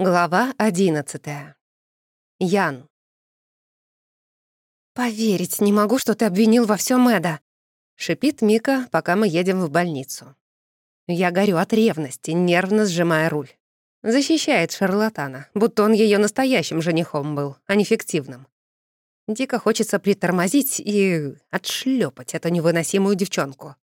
Глава одиннадцатая. Ян. «Поверить не могу, что ты обвинил во всем Эда», — шипит Мика, пока мы едем в больницу. Я горю от ревности, нервно сжимая руль. Защищает шарлатана, будто он ее настоящим женихом был, а не фиктивным. Дико хочется притормозить и отшлепать эту невыносимую девчонку.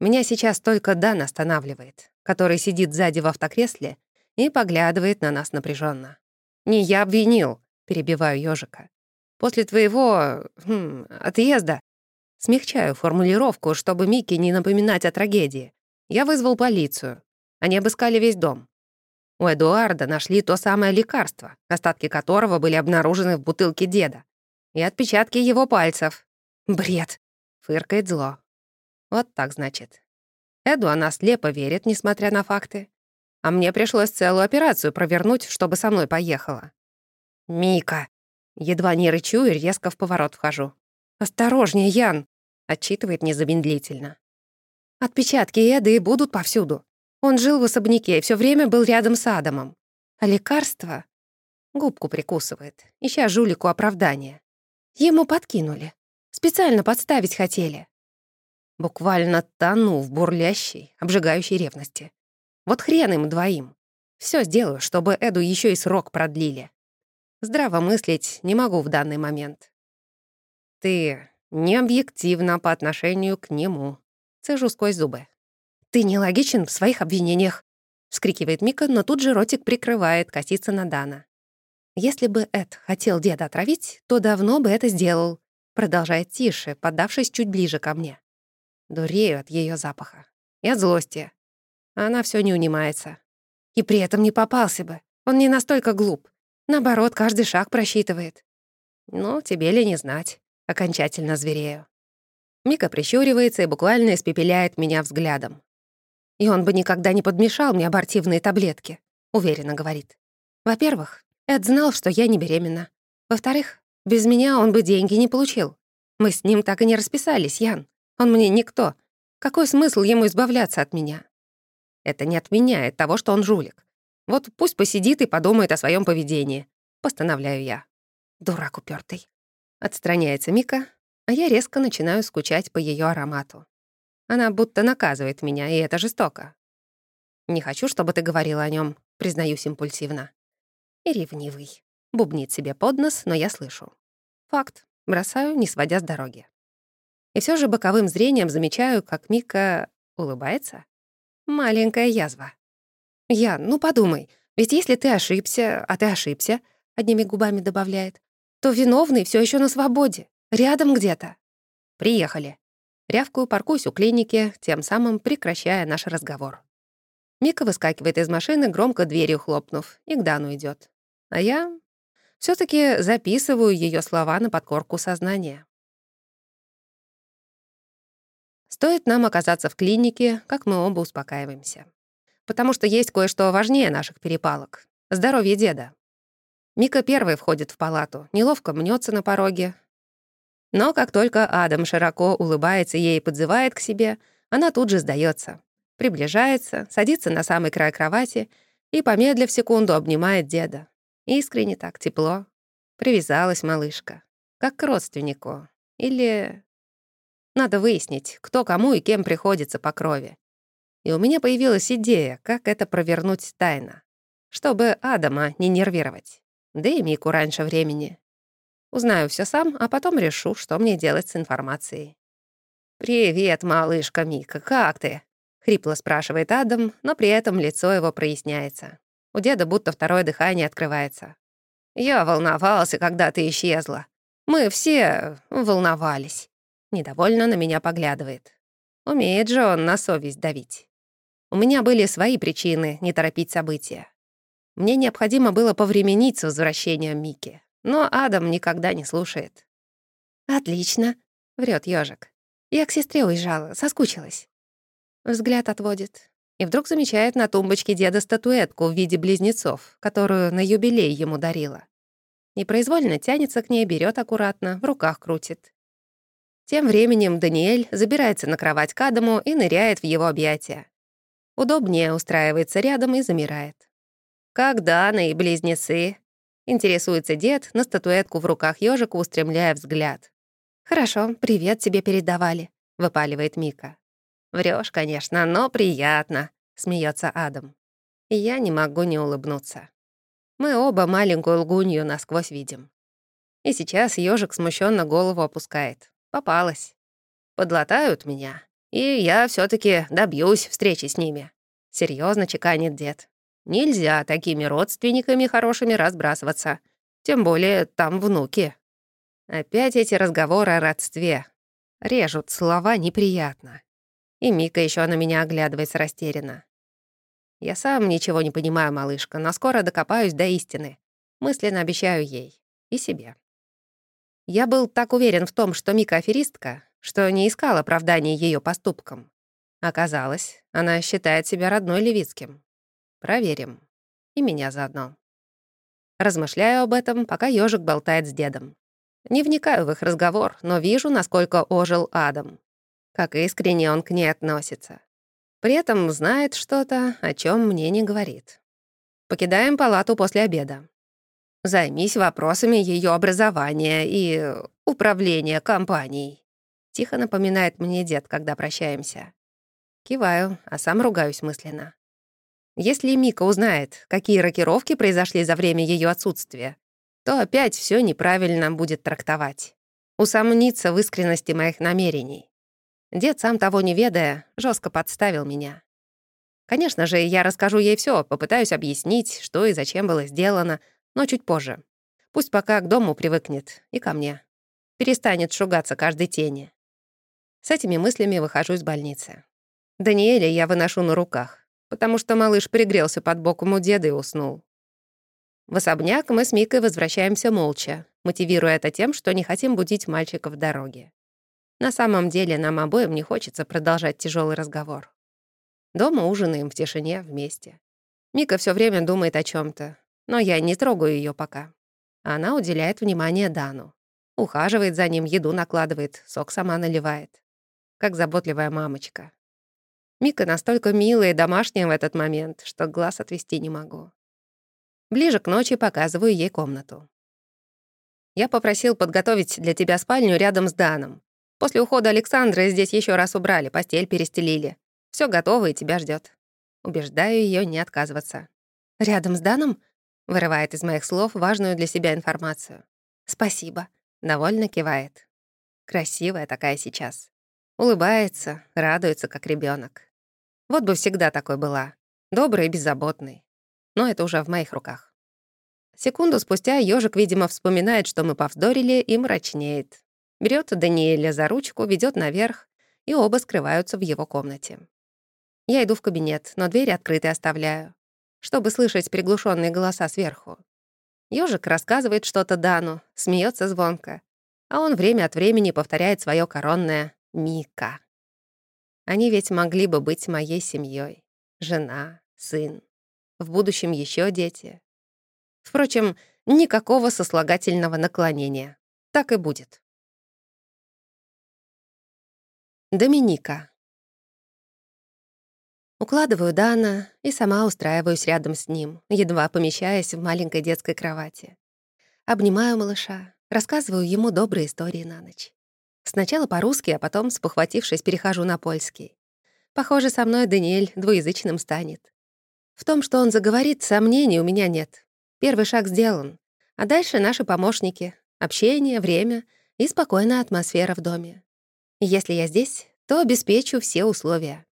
Меня сейчас только Дан останавливает, который сидит сзади в автокресле и поглядывает на нас напряженно. «Не я обвинил», — перебиваю ежика. «После твоего... Хм, отъезда...» Смягчаю формулировку, чтобы Микки не напоминать о трагедии. Я вызвал полицию. Они обыскали весь дом. У Эдуарда нашли то самое лекарство, остатки которого были обнаружены в бутылке деда. И отпечатки его пальцев. «Бред!» — фыркает зло. Вот так, значит. Эду она слепо верит, несмотря на факты. А мне пришлось целую операцию провернуть, чтобы со мной поехала. «Мика!» Едва не рычу и резко в поворот вхожу. «Осторожнее, Ян!» — отчитывает незамедлительно. «Отпечатки Эды будут повсюду. Он жил в особняке и все время был рядом с Адамом. А лекарства...» Губку прикусывает, ища жулику оправдания. Ему подкинули. Специально подставить хотели. Буквально тону в бурлящей, обжигающей ревности. Вот хрен им двоим. Все сделаю, чтобы Эду еще и срок продлили. Здраво мыслить не могу в данный момент. Ты не объективна по отношению к нему. Цежу сквозь зубы. Ты нелогичен в своих обвинениях. Вскрикивает Мика, но тут же ротик прикрывает, косится на Дана. Если бы Эд хотел деда отравить, то давно бы это сделал. Продолжает тише, подавшись чуть ближе ко мне. Дурею от ее запаха. И от злости. Она все не унимается. И при этом не попался бы. Он не настолько глуп. Наоборот, каждый шаг просчитывает. Ну, тебе ли не знать. Окончательно зверею. Мика прищуривается и буквально испепеляет меня взглядом. И он бы никогда не подмешал мне абортивные таблетки, уверенно говорит. Во-первых, Эд знал, что я не беременна. Во-вторых, без меня он бы деньги не получил. Мы с ним так и не расписались, Ян. Он мне никто. Какой смысл ему избавляться от меня? Это не отменяет того, что он жулик. Вот пусть посидит и подумает о своем поведении. Постановляю я. Дурак упертый. Отстраняется Мика, а я резко начинаю скучать по ее аромату. Она будто наказывает меня, и это жестоко. Не хочу, чтобы ты говорила о нем, признаюсь импульсивно. И ревнивый. Бубнит себе под нос, но я слышу. Факт. Бросаю, не сводя с дороги. И все же боковым зрением замечаю, как Мика улыбается. Маленькая язва. Ян, ну подумай, ведь если ты ошибся, а ты ошибся, одними губами добавляет, то виновный все еще на свободе, рядом где-то. Приехали. Рявкую паркуюсь у клиники, тем самым прекращая наш разговор. Мика выскакивает из машины, громко дверью хлопнув, и к Дану идет. А я все таки записываю ее слова на подкорку сознания. Стоит нам оказаться в клинике, как мы оба успокаиваемся. Потому что есть кое-что важнее наших перепалок — здоровье деда. Мика первой входит в палату, неловко мнется на пороге. Но как только Адам широко улыбается ей и подзывает к себе, она тут же сдается, приближается, садится на самый край кровати и, помедлив секунду, обнимает деда. Искренне так, тепло. Привязалась малышка. Как к родственнику. Или надо выяснить, кто кому и кем приходится по крови. И у меня появилась идея, как это провернуть тайно, чтобы Адама не нервировать, да и Мику раньше времени. Узнаю все сам, а потом решу, что мне делать с информацией. «Привет, малышка Мика, как ты?» — хрипло спрашивает Адам, но при этом лицо его проясняется. У деда будто второе дыхание открывается. «Я волновался, когда ты исчезла. Мы все волновались. Недовольно на меня поглядывает. Умеет же он на совесть давить. У меня были свои причины не торопить события. Мне необходимо было повременить с возвращением Мики, но Адам никогда не слушает. «Отлично», — врет ежик. «Я к сестре уезжала, соскучилась». Взгляд отводит. И вдруг замечает на тумбочке деда статуэтку в виде близнецов, которую на юбилей ему дарила. Непроизвольно тянется к ней, берет аккуратно, в руках крутит. Тем временем Даниэль забирается на кровать к Адаму и ныряет в его объятия. Удобнее устраивается рядом и замирает. «Как Дана и близнецы?» Интересуется дед, на статуэтку в руках ежика устремляя взгляд. «Хорошо, привет тебе передавали», — выпаливает Мика. Врешь, конечно, но приятно», — смеется Адам. И я не могу не улыбнуться. Мы оба маленькую лгунью насквозь видим. И сейчас ежик смущенно голову опускает. Попалась. Подлатают меня, и я все таки добьюсь встречи с ними. Серьезно чеканит дед. Нельзя такими родственниками хорошими разбрасываться. Тем более там внуки. Опять эти разговоры о родстве. Режут слова неприятно. И Мика еще на меня оглядывается растерянно. Я сам ничего не понимаю, малышка, но скоро докопаюсь до истины. Мысленно обещаю ей. И себе. Я был так уверен в том, что Мика аферистка, что не искал оправдания ее поступкам. Оказалось, она считает себя родной Левицким. Проверим. И меня заодно. Размышляю об этом, пока ежик болтает с дедом. Не вникаю в их разговор, но вижу, насколько ожил Адам. Как искренне он к ней относится. При этом знает что-то, о чем мне не говорит. Покидаем палату после обеда. Займись вопросами ее образования и управления компанией. Тихо напоминает мне дед, когда прощаемся. Киваю, а сам ругаюсь мысленно. Если Мика узнает, какие рокировки произошли за время ее отсутствия, то опять все неправильно будет трактовать. Усомнится в искренности моих намерений. Дед, сам того не ведая, жестко подставил меня. Конечно же, я расскажу ей все, попытаюсь объяснить, что и зачем было сделано, но чуть позже. Пусть пока к дому привыкнет и ко мне. Перестанет шугаться каждой тени. С этими мыслями выхожу из больницы. Даниэля я выношу на руках потому что малыш пригрелся под боком у деда и уснул. В особняк мы с Микой возвращаемся молча, мотивируя это тем, что не хотим будить мальчика в дороге. На самом деле нам обоим не хочется продолжать тяжелый разговор. Дома ужинаем в тишине вместе. Мика все время думает о чем то но я не трогаю ее пока. Она уделяет внимание Дану. Ухаживает за ним, еду накладывает, сок сама наливает. Как заботливая мамочка. Мика настолько милая и домашняя в этот момент, что глаз отвести не могу. Ближе к ночи показываю ей комнату. Я попросил подготовить для тебя спальню рядом с Даном. После ухода Александра здесь еще раз убрали, постель перестелили. Все готово и тебя ждет. Убеждаю ее не отказываться. «Рядом с Даном?» — вырывает из моих слов важную для себя информацию. «Спасибо», — довольно кивает. Красивая такая сейчас. Улыбается, радуется, как ребенок. Вот бы всегда такой была. Доброй и беззаботной. Но это уже в моих руках. Секунду спустя ежик, видимо, вспоминает, что мы повздорили, и мрачнеет. Берет Даниэля за ручку, ведет наверх, и оба скрываются в его комнате. Я иду в кабинет, но дверь открытой оставляю, чтобы слышать приглушенные голоса сверху. Ёжик рассказывает что-то Дану, смеется звонко, а он время от времени повторяет свое коронное «Мика». Они ведь могли бы быть моей семьей. Жена, сын. В будущем еще дети. Впрочем, никакого сослагательного наклонения. Так и будет. Доминика. Укладываю Дана и сама устраиваюсь рядом с ним, едва помещаясь в маленькой детской кровати. Обнимаю малыша, рассказываю ему добрые истории на ночь. Сначала по-русски, а потом, спохватившись, перехожу на польский. Похоже, со мной Даниэль двуязычным станет. В том, что он заговорит, сомнений у меня нет. Первый шаг сделан. А дальше наши помощники. Общение, время и спокойная атмосфера в доме. если я здесь, то обеспечу все условия.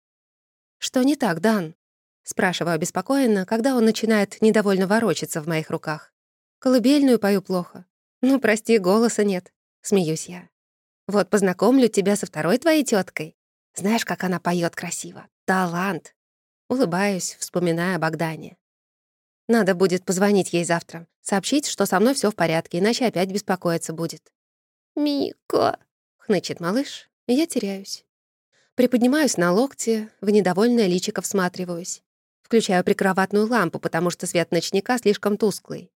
«Что не так, Дан?» — спрашиваю обеспокоенно, когда он начинает недовольно ворочаться в моих руках. «Колыбельную пою плохо. Ну, прости, голоса нет», — смеюсь я. Вот познакомлю тебя со второй твоей теткой. Знаешь, как она поет красиво. Талант. Улыбаюсь, вспоминая о Богдане. Надо будет позвонить ей завтра, сообщить, что со мной все в порядке, иначе опять беспокоиться будет. «Мика!» — хнычет малыш, и я теряюсь. Приподнимаюсь на локте, в недовольное личико всматриваюсь. Включаю прикроватную лампу, потому что свет ночника слишком тусклый.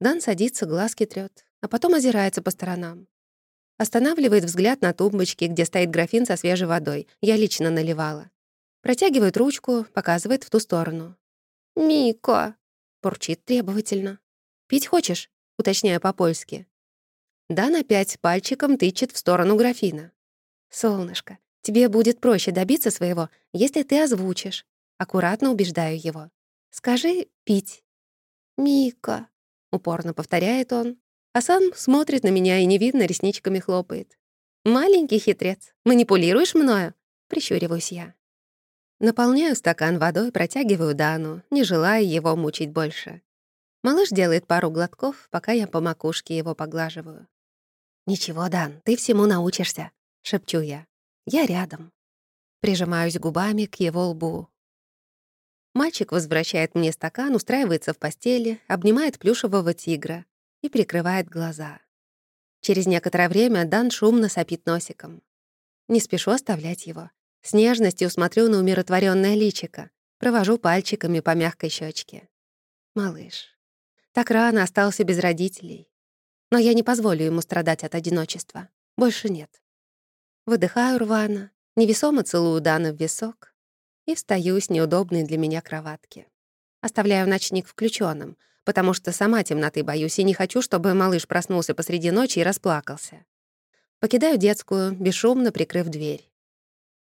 Дан садится, глазки трёт, а потом озирается по сторонам. Останавливает взгляд на тумбочке, где стоит графин со свежей водой. Я лично наливала. Протягивает ручку, показывает в ту сторону. «Мика!» Пурчит требовательно. «Пить хочешь?» — уточняю по-польски. Дан опять пальчиком тычет в сторону графина. «Солнышко, тебе будет проще добиться своего, если ты озвучишь». Аккуратно убеждаю его. «Скажи «пить». «Мика», — упорно повторяет он, а сам смотрит на меня и невидно ресничками хлопает. «Маленький хитрец, манипулируешь мною?» — прищуриваюсь я. Наполняю стакан водой, протягиваю Дану, не желая его мучить больше. Малыш делает пару глотков, пока я по макушке его поглаживаю. «Ничего, Дан, ты всему научишься», — шепчу я. «Я рядом». Прижимаюсь губами к его лбу. Мальчик возвращает мне стакан, устраивается в постели, обнимает плюшевого тигра и прикрывает глаза. Через некоторое время Дан шумно сопит носиком. Не спешу оставлять его. С нежностью смотрю на умиротворенное личико, провожу пальчиками по мягкой щечке. Малыш. Так рано остался без родителей. Но я не позволю ему страдать от одиночества. Больше нет. Выдыхаю рвано, невесомо целую Дана в висок и встаю с неудобной для меня кроватки. Оставляю ночник включенным, потому что сама темноты боюсь и не хочу, чтобы малыш проснулся посреди ночи и расплакался. Покидаю детскую, бесшумно прикрыв дверь.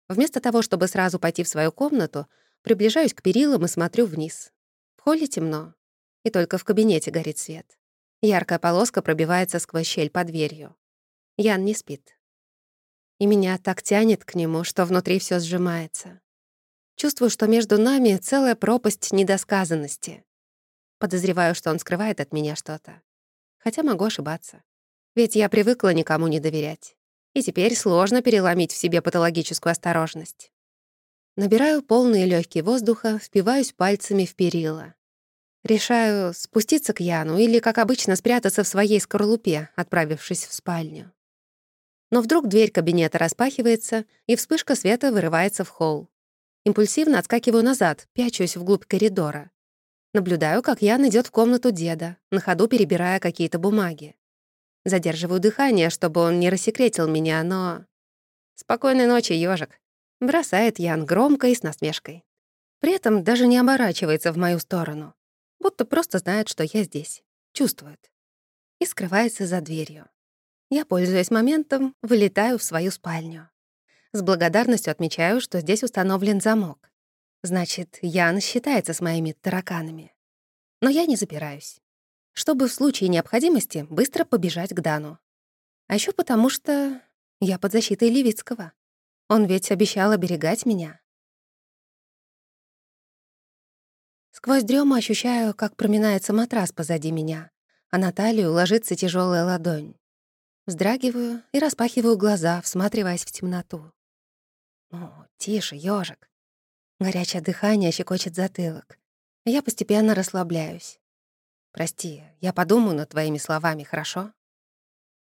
Вместо того, чтобы сразу пойти в свою комнату, приближаюсь к перилам и смотрю вниз. В холле темно, и только в кабинете горит свет. Яркая полоска пробивается сквозь щель под дверью. Ян не спит. И меня так тянет к нему, что внутри все сжимается. Чувствую, что между нами целая пропасть недосказанности. Подозреваю, что он скрывает от меня что-то. Хотя могу ошибаться. Ведь я привыкла никому не доверять. И теперь сложно переломить в себе патологическую осторожность. Набираю полные легкие воздуха, впиваюсь пальцами в перила. Решаю спуститься к Яну или, как обычно, спрятаться в своей скорлупе, отправившись в спальню. Но вдруг дверь кабинета распахивается, и вспышка света вырывается в холл. Импульсивно отскакиваю назад, пячусь вглубь коридора. Наблюдаю, как Ян идет в комнату деда, на ходу перебирая какие-то бумаги. Задерживаю дыхание, чтобы он не рассекретил меня, но... «Спокойной ночи, ежик, бросает Ян громко и с насмешкой. При этом даже не оборачивается в мою сторону будто просто знает, что я здесь, чувствует. И скрывается за дверью. Я, пользуясь моментом, вылетаю в свою спальню. С благодарностью отмечаю, что здесь установлен замок. Значит, Ян считается с моими тараканами. Но я не запираюсь. Чтобы в случае необходимости быстро побежать к Дану. А еще потому, что я под защитой Левицкого. Он ведь обещал оберегать меня. Сквозь дрему ощущаю, как проминается матрас позади меня, а на талию ложится тяжелая ладонь. Вздрагиваю и распахиваю глаза, всматриваясь в темноту. «Ну, тише, ёжик». Горячее дыхание щекочет затылок. Я постепенно расслабляюсь. «Прости, я подумаю над твоими словами, хорошо?»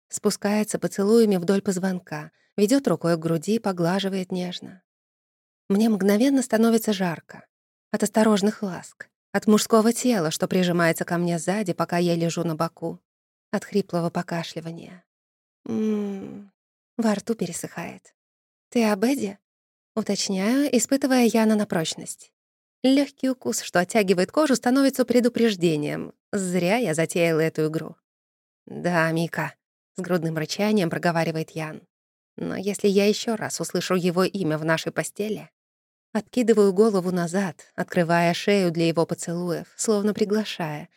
Спускается поцелуями вдоль позвонка, ведет рукой к груди, поглаживает нежно. Мне мгновенно становится жарко от осторожных ласк, от мужского тела, что прижимается ко мне сзади, пока я лежу на боку, от хриплого покашливания. Ммм, во рту пересыхает. «Ты об Эдди?» Уточняю, испытывая Яна на прочность. Легкий укус, что оттягивает кожу, становится предупреждением. Зря я затеяла эту игру. «Да, Мика», — с грудным рычанием проговаривает Ян. «Но если я еще раз услышу его имя в нашей постели, Откидываю голову назад, открывая шею для его поцелуев, словно приглашая,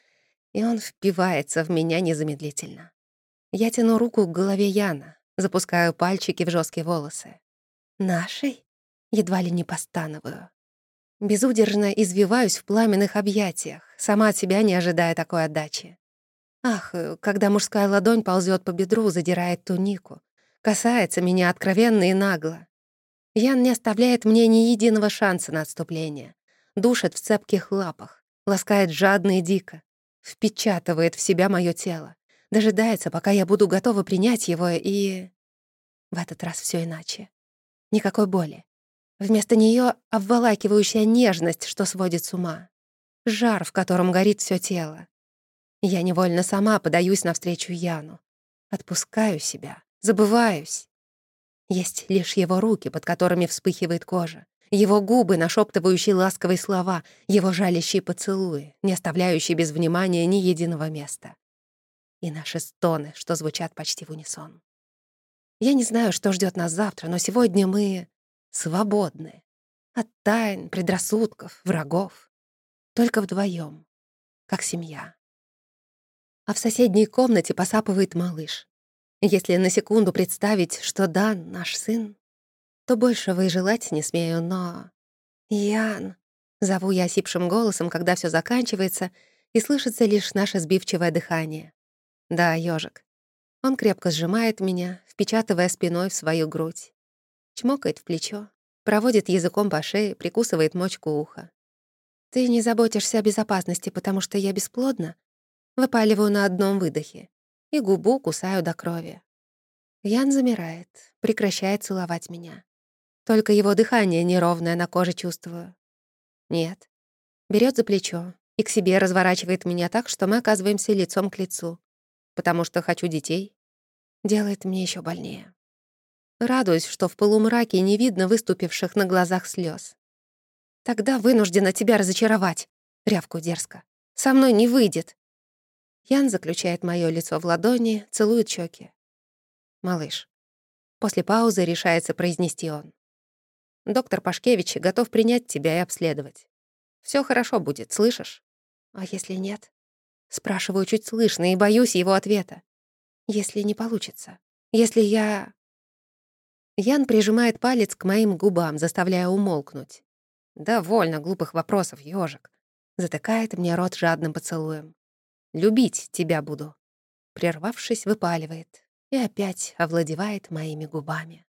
и он впивается в меня незамедлительно. Я тяну руку к голове Яна, запускаю пальчики в жесткие волосы. «Нашей?» Едва ли не постановую. Безудержно извиваюсь в пламенных объятиях, сама от себя не ожидая такой отдачи. Ах, когда мужская ладонь ползет по бедру, задирает тунику, касается меня откровенно и нагло, Ян не оставляет мне ни единого шанса на отступление. Душит в цепких лапах, ласкает жадно и дико, впечатывает в себя мое тело, дожидается, пока я буду готова принять его, и... В этот раз все иначе. Никакой боли. Вместо нее обволакивающая нежность, что сводит с ума. Жар, в котором горит все тело. Я невольно сама подаюсь навстречу Яну. Отпускаю себя, забываюсь. Есть лишь его руки, под которыми вспыхивает кожа, его губы, нашептывающие ласковые слова, его жалящие поцелуи, не оставляющие без внимания ни единого места. И наши стоны, что звучат почти в унисон. Я не знаю, что ждет нас завтра, но сегодня мы свободны. От тайн, предрассудков, врагов. Только вдвоем, как семья. А в соседней комнате посапывает малыш. Если на секунду представить, что Дан — наш сын, то большего и желать не смею, но... «Ян!» — зову я осипшим голосом, когда все заканчивается, и слышится лишь наше сбивчивое дыхание. Да, ежик. Он крепко сжимает меня, впечатывая спиной в свою грудь. Чмокает в плечо, проводит языком по шее, прикусывает мочку уха. «Ты не заботишься о безопасности, потому что я бесплодна?» Выпаливаю на одном выдохе и губу кусаю до крови. Ян замирает, прекращает целовать меня. Только его дыхание неровное на коже чувствую. Нет. Берет за плечо и к себе разворачивает меня так, что мы оказываемся лицом к лицу. Потому что хочу детей. Делает мне еще больнее. Радуюсь, что в полумраке не видно выступивших на глазах слез. «Тогда вынуждена тебя разочаровать», — рявку дерзко. «Со мной не выйдет». Ян заключает моё лицо в ладони, целует щеки. «Малыш». После паузы решается произнести он. «Доктор Пашкевич готов принять тебя и обследовать. Все хорошо будет, слышишь?» «А если нет?» Спрашиваю чуть слышно и боюсь его ответа. «Если не получится? Если я...» Ян прижимает палец к моим губам, заставляя умолкнуть. «Довольно глупых вопросов, ёжик». Затыкает мне рот жадным поцелуем. Любить тебя буду». Прервавшись, выпаливает и опять овладевает моими губами.